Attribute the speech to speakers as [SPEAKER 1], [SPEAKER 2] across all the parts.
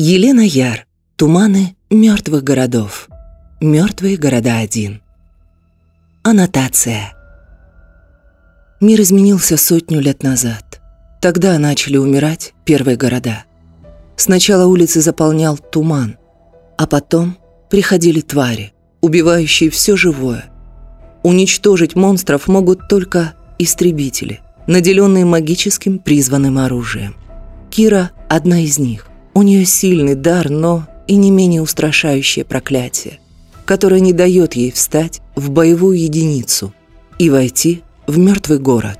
[SPEAKER 1] Елена Яр. Туманы мертвых городов. Мертвые города один. Аннотация. Мир изменился сотню лет назад. Тогда начали умирать первые города. Сначала улицы заполнял туман, а потом приходили твари, убивающие все живое. Уничтожить монстров могут только истребители, наделенные магическим призванным оружием. Кира – одна из них. У нее сильный дар, но и не менее устрашающее проклятие, которое не дает ей встать в боевую единицу и войти в мертвый город.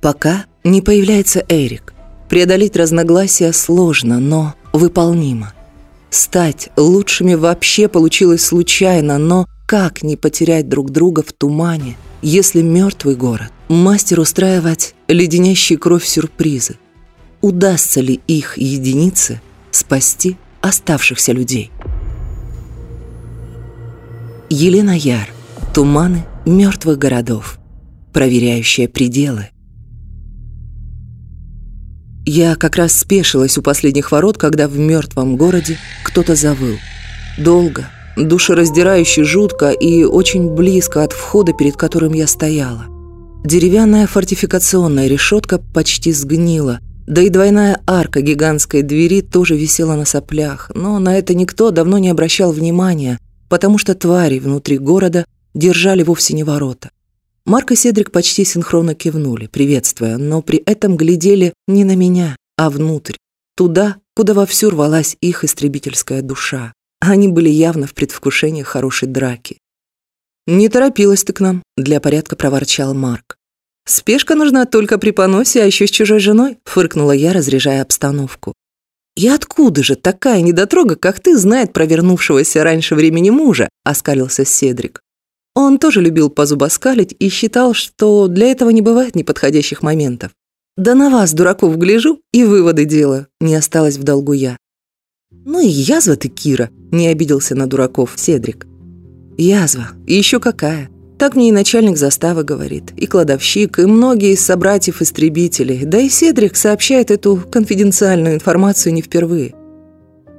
[SPEAKER 1] Пока не появляется Эрик. Преодолеть разногласия сложно, но выполнимо. Стать лучшими вообще получилось случайно, но как не потерять друг друга в тумане, если мертвый город? Мастер устраивать леденящие кровь сюрпризы. Удастся ли их единицы спасти оставшихся людей? Елена Яр. Туманы мертвых городов. Проверяющая пределы. Я как раз спешилась у последних ворот, когда в мертвом городе кто-то завыл. Долго, душераздирающе жутко и очень близко от входа, перед которым я стояла. Деревянная фортификационная решетка почти сгнила, да и двойная арка гигантской двери тоже висела на соплях, но на это никто давно не обращал внимания, потому что твари внутри города держали вовсе не ворота. Марк и Седрик почти синхронно кивнули, приветствуя, но при этом глядели не на меня, а внутрь, туда, куда вовсю рвалась их истребительская душа. Они были явно в предвкушении хорошей драки. «Не торопилась ты к нам», — для порядка проворчал Марк. «Спешка нужна только при поносе, а еще с чужой женой», — фыркнула я, разряжая обстановку. «И откуда же такая недотрога, как ты, знает про вернувшегося раньше времени мужа?» — оскалился Седрик. Он тоже любил позубоскалить и считал, что для этого не бывает неподходящих моментов. «Да на вас, дураков, гляжу и выводы делаю», — не осталось в долгу я. «Ну и язва ты, Кира», — не обиделся на дураков Седрик. «Язва, и еще какая. Так мне и начальник заставы говорит, и кладовщик, и многие из собратьев-истребителей, да и Седрик сообщает эту конфиденциальную информацию не впервые».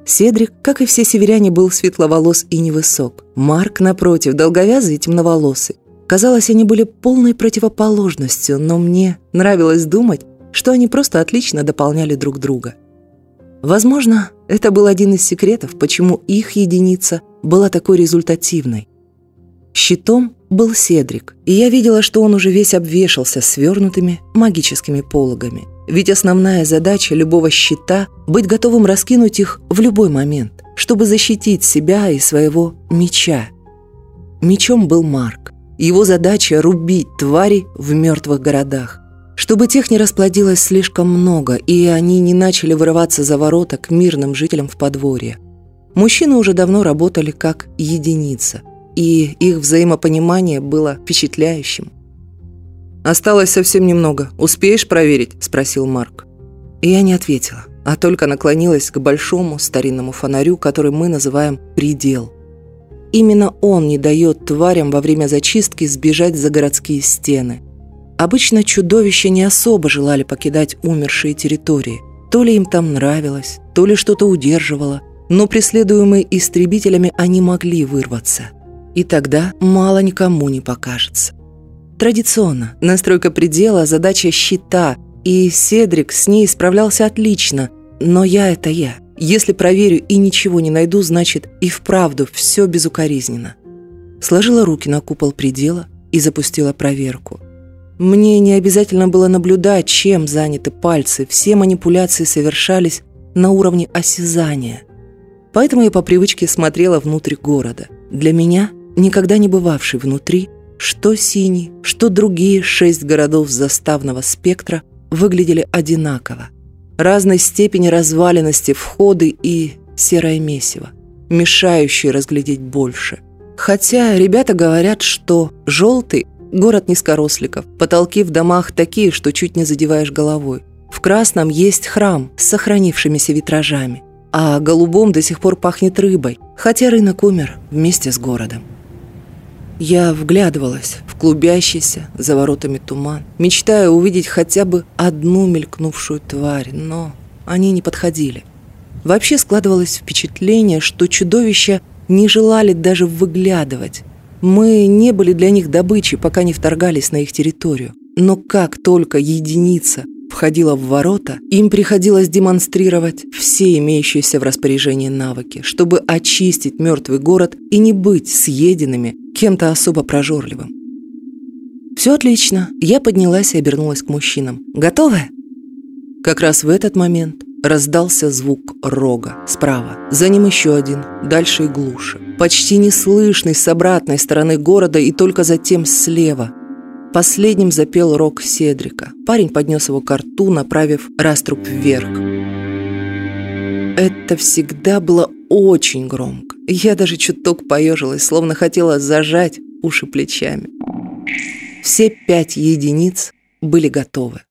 [SPEAKER 1] Седрик, как и все северяне, был светловолос и невысок. Марк, напротив, долговязый и темноволосый. Казалось, они были полной противоположностью, но мне нравилось думать, что они просто отлично дополняли друг друга. Возможно, это был один из секретов, почему их единица была такой результативной. Щитом был Седрик, и я видела, что он уже весь обвешался свернутыми магическими пологами. Ведь основная задача любого щита – быть готовым раскинуть их в любой момент, чтобы защитить себя и своего меча. Мечом был Марк. Его задача – рубить твари в мертвых городах чтобы тех не расплодилось слишком много, и они не начали вырываться за ворота к мирным жителям в подворье. Мужчины уже давно работали как единица, и их взаимопонимание было впечатляющим. «Осталось совсем немного. Успеешь проверить?» – спросил Марк. Я не ответила, а только наклонилась к большому старинному фонарю, который мы называем «предел». Именно он не дает тварям во время зачистки сбежать за городские стены – Обычно чудовища не особо желали покидать умершие территории. То ли им там нравилось, то ли что-то удерживало, но преследуемые истребителями они могли вырваться. И тогда мало никому не покажется. Традиционно настройка предела – задача щита, и Седрик с ней справлялся отлично, но я – это я. Если проверю и ничего не найду, значит и вправду все безукоризненно. Сложила руки на купол предела и запустила проверку. Мне не обязательно было наблюдать, чем заняты пальцы, все манипуляции совершались на уровне осязания. Поэтому я по привычке смотрела внутрь города. Для меня, никогда не бывавший внутри, что синий, что другие шесть городов заставного спектра выглядели одинаково. Разной степени разваленности входы и серое месиво, мешающие разглядеть больше. Хотя ребята говорят, что желтый Город низкоросликов. Потолки в домах такие, что чуть не задеваешь головой. В красном есть храм с сохранившимися витражами. А голубом до сих пор пахнет рыбой, хотя рынок умер вместе с городом. Я вглядывалась в клубящийся за воротами туман, мечтая увидеть хотя бы одну мелькнувшую тварь, но они не подходили. Вообще складывалось впечатление, что чудовища не желали даже выглядывать. Мы не были для них добычей, пока не вторгались на их территорию. Но как только единица входила в ворота, им приходилось демонстрировать все имеющиеся в распоряжении навыки, чтобы очистить мертвый город и не быть съеденными кем-то особо прожорливым. «Все отлично». Я поднялась и обернулась к мужчинам. «Готовы?» Как раз в этот момент раздался звук рога справа. За ним еще один, дальше и глуше. Почти неслышный с обратной стороны города и только затем слева. Последним запел рог Седрика. Парень поднес его к рту, направив раструб вверх. Это всегда было очень громко. Я даже чуток поежилась, словно хотела зажать уши плечами. Все пять единиц были готовы.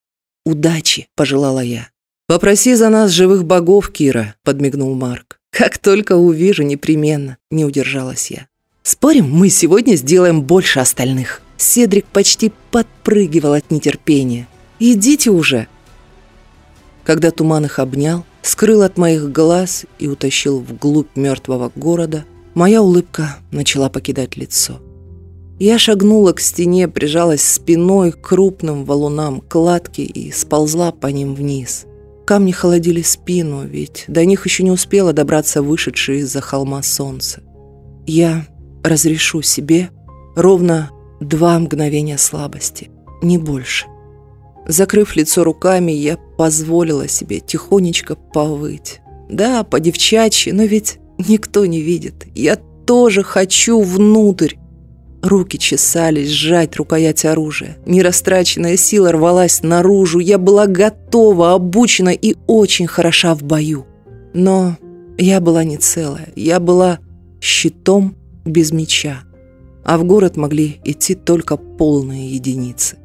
[SPEAKER 1] «Удачи!» – пожелала я. «Попроси за нас живых богов, Кира», – подмигнул Марк. «Как только увижу, непременно», – не удержалась я. «Спорим, мы сегодня сделаем больше остальных». Седрик почти подпрыгивал от нетерпения. «Идите уже!» Когда туман их обнял, скрыл от моих глаз и утащил вглубь мертвого города, моя улыбка начала покидать лицо. Я шагнула к стене, прижалась спиной к крупным валунам кладки и сползла по ним вниз. Камни холодили спину, ведь до них еще не успела добраться вышедшее из-за холма солнце. Я разрешу себе ровно два мгновения слабости, не больше. Закрыв лицо руками, я позволила себе тихонечко повыть. Да, по-девчачьи, но ведь никто не видит. Я тоже хочу внутрь. Руки чесались сжать рукоять оружия. Нерастраченная сила рвалась наружу. Я была готова, обучена и очень хороша в бою. Но я была не целая. Я была щитом без меча. А в город могли идти только полные единицы.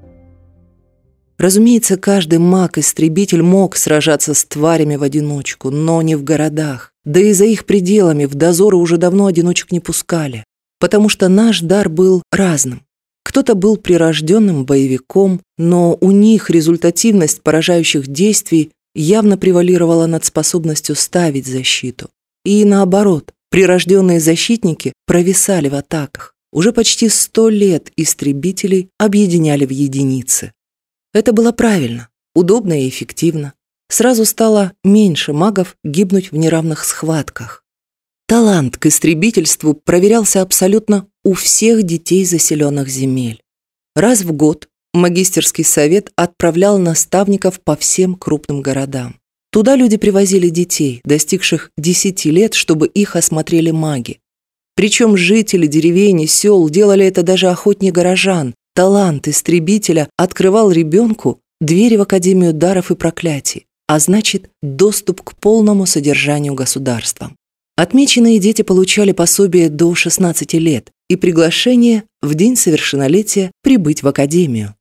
[SPEAKER 1] Разумеется, каждый маг-истребитель мог сражаться с тварями в одиночку, но не в городах. Да и за их пределами в дозоры уже давно одиночек не пускали потому что наш дар был разным. Кто-то был прирожденным боевиком, но у них результативность поражающих действий явно превалировала над способностью ставить защиту. И наоборот, прирожденные защитники провисали в атаках. Уже почти сто лет истребителей объединяли в единицы. Это было правильно, удобно и эффективно. Сразу стало меньше магов гибнуть в неравных схватках. Талант к истребительству проверялся абсолютно у всех детей заселенных земель. Раз в год магистерский совет отправлял наставников по всем крупным городам. Туда люди привозили детей, достигших 10 лет, чтобы их осмотрели маги. Причем жители деревень и сел делали это даже охотнее горожан. Талант истребителя открывал ребенку двери в Академию даров и проклятий, а значит, доступ к полному содержанию государством. Отмеченные дети получали пособие до 16 лет и приглашение в день совершеннолетия прибыть в академию.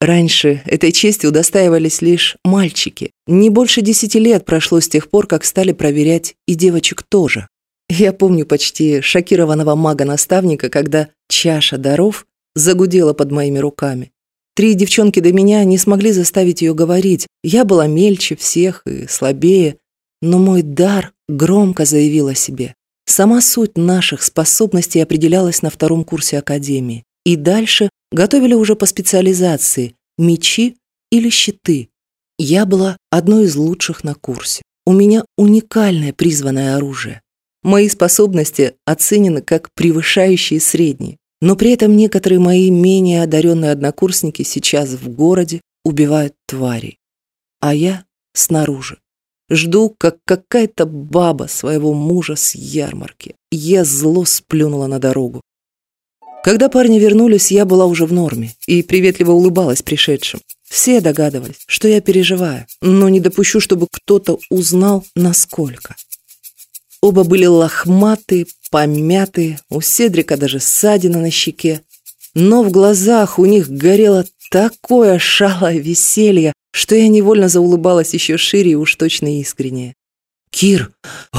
[SPEAKER 1] Раньше этой чести удостаивались лишь мальчики. Не больше десяти лет прошло с тех пор, как стали проверять и девочек тоже. Я помню почти шокированного мага-наставника, когда чаша даров загудела под моими руками. Три девчонки до меня не смогли заставить ее говорить. Я была мельче всех и слабее, но мой дар громко заявил о себе. Сама суть наших способностей определялась на втором курсе академии. И дальше готовили уже по специализации – мечи или щиты. Я была одной из лучших на курсе. У меня уникальное призванное оружие. Мои способности оценены как превышающие средние. Но при этом некоторые мои менее одаренные однокурсники сейчас в городе убивают тварей. А я снаружи. Жду, как какая-то баба своего мужа с ярмарки. Я зло сплюнула на дорогу. Когда парни вернулись, я была уже в норме и приветливо улыбалась пришедшим. Все догадывались, что я переживаю, но не допущу, чтобы кто-то узнал, насколько. Оба были лохматые, помятые, у Седрика даже ссадина на щеке, но в глазах у них горело такое шалое веселье, что я невольно заулыбалась еще шире и уж точно искреннее. «Кир,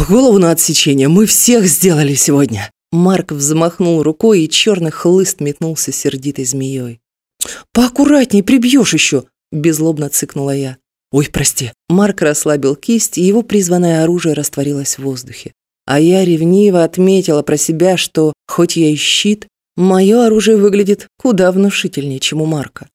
[SPEAKER 1] голову на отсечение, мы всех сделали сегодня!» Марк взмахнул рукой, и черный хлыст метнулся сердитой змеей. «Поаккуратней, прибьешь еще!» – беззлобно цыкнула я. Ой, прости. Марк расслабил кисть, и его призванное оружие растворилось в воздухе. А я ревниво отметила про себя, что, хоть я и щит, мое оружие выглядит куда внушительнее, чем у Марка.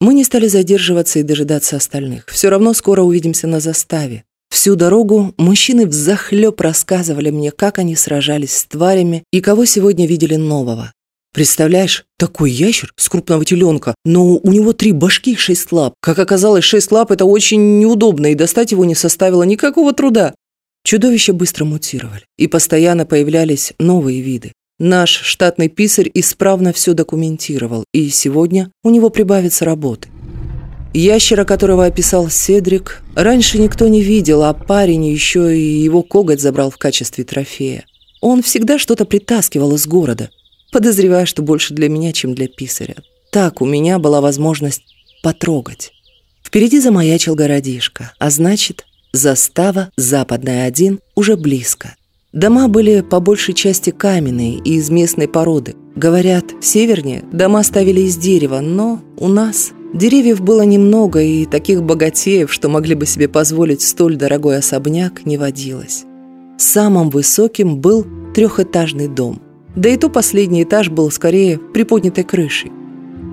[SPEAKER 1] Мы не стали задерживаться и дожидаться остальных. Все равно скоро увидимся на заставе. Всю дорогу мужчины взахлеб рассказывали мне, как они сражались с тварями и кого сегодня видели нового. Представляешь, такой ящер с крупного теленка, но у него три башки и шесть лап. Как оказалось, шесть лап – это очень неудобно, и достать его не составило никакого труда. Чудовища быстро мутировали, и постоянно появлялись новые виды. Наш штатный писарь исправно все документировал, и сегодня у него прибавится работы. Ящера, которого описал Седрик, раньше никто не видел, а парень еще и его коготь забрал в качестве трофея. Он всегда что-то притаскивал из города – Подозреваю, что больше для меня, чем для писаря. Так у меня была возможность потрогать. Впереди замаячил городишко, а значит, застава Западная 1 уже близко. Дома были по большей части каменные и из местной породы. Говорят, севернее дома ставили из дерева, но у нас деревьев было немного, и таких богатеев, что могли бы себе позволить столь дорогой особняк, не водилось. Самым высоким был трехэтажный дом. Да и то последний этаж был скорее приподнятой крышей.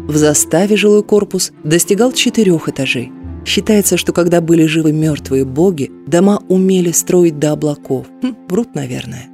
[SPEAKER 1] В заставе жилой корпус достигал четырех этажей. Считается, что когда были живы мертвые боги, дома умели строить до облаков. Хм, врут, наверное.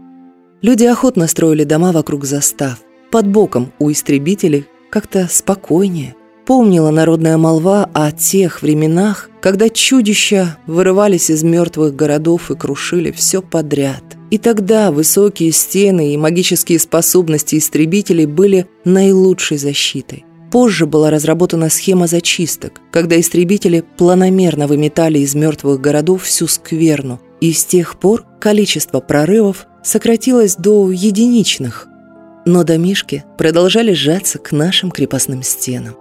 [SPEAKER 1] Люди охотно строили дома вокруг застав. Под боком у истребителей как-то спокойнее. Помнила народная молва о тех временах, когда чудища вырывались из мертвых городов и крушили все подряд – и тогда высокие стены и магические способности истребителей были наилучшей защитой. Позже была разработана схема зачисток, когда истребители планомерно выметали из мертвых городов всю скверну, и с тех пор количество прорывов сократилось до единичных. Но домишки продолжали сжаться к нашим крепостным стенам.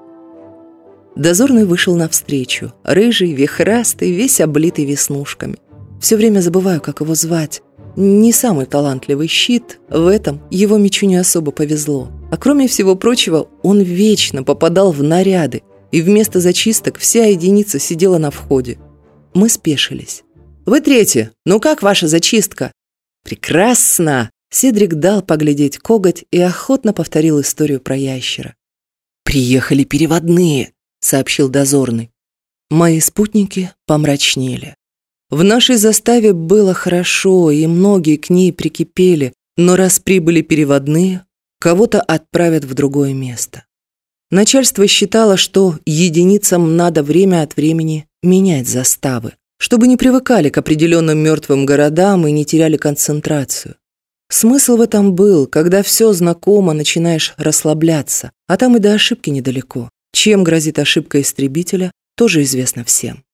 [SPEAKER 1] Дозорный вышел навстречу, рыжий, вихрастый, весь облитый веснушками. Все время забываю, как его звать, не самый талантливый щит, в этом его мечу не особо повезло. А кроме всего прочего, он вечно попадал в наряды, и вместо зачисток вся единица сидела на входе. Мы спешились. «Вы третьи, ну как ваша зачистка?» «Прекрасно!» Седрик дал поглядеть коготь и охотно повторил историю про ящера. «Приехали переводные», — сообщил дозорный. Мои спутники помрачнели. В нашей заставе было хорошо, и многие к ней прикипели, но раз прибыли переводные, кого-то отправят в другое место. Начальство считало, что единицам надо время от времени менять заставы, чтобы не привыкали к определенным мертвым городам и не теряли концентрацию. Смысл в этом был, когда все знакомо, начинаешь расслабляться, а там и до ошибки недалеко. Чем грозит ошибка истребителя, тоже известно всем.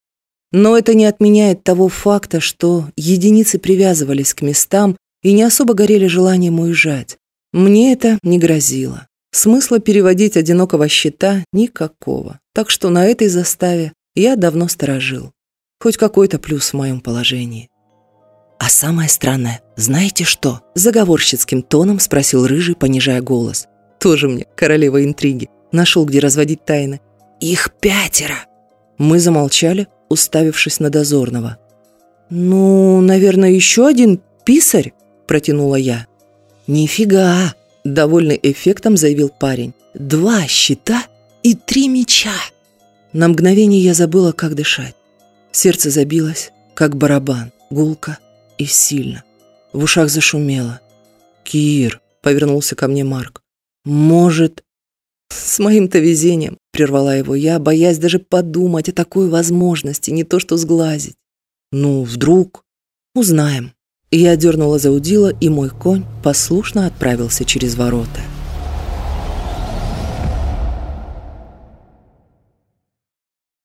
[SPEAKER 1] Но это не отменяет того факта, что единицы привязывались к местам и не особо горели желанием уезжать. Мне это не грозило. Смысла переводить одинокого щита никакого. Так что на этой заставе я давно сторожил. Хоть какой-то плюс в моем положении. «А самое странное, знаете что?» Заговорщицким тоном спросил Рыжий, понижая голос. «Тоже мне, королева интриги. Нашел, где разводить тайны». «Их пятеро!» Мы замолчали, уставившись на дозорного. «Ну, наверное, еще один писарь?» – протянула я. «Нифига!» – довольный эффектом заявил парень. «Два щита и три меча!» На мгновение я забыла, как дышать. Сердце забилось, как барабан, гулко и сильно. В ушах зашумело. «Кир!» – повернулся ко мне Марк. «Может...» «С моим-то везением прервала его я, боясь даже подумать о такой возможности, не то что сглазить. Ну, вдруг? Узнаем. Я дернула за удила, и мой конь послушно отправился через ворота.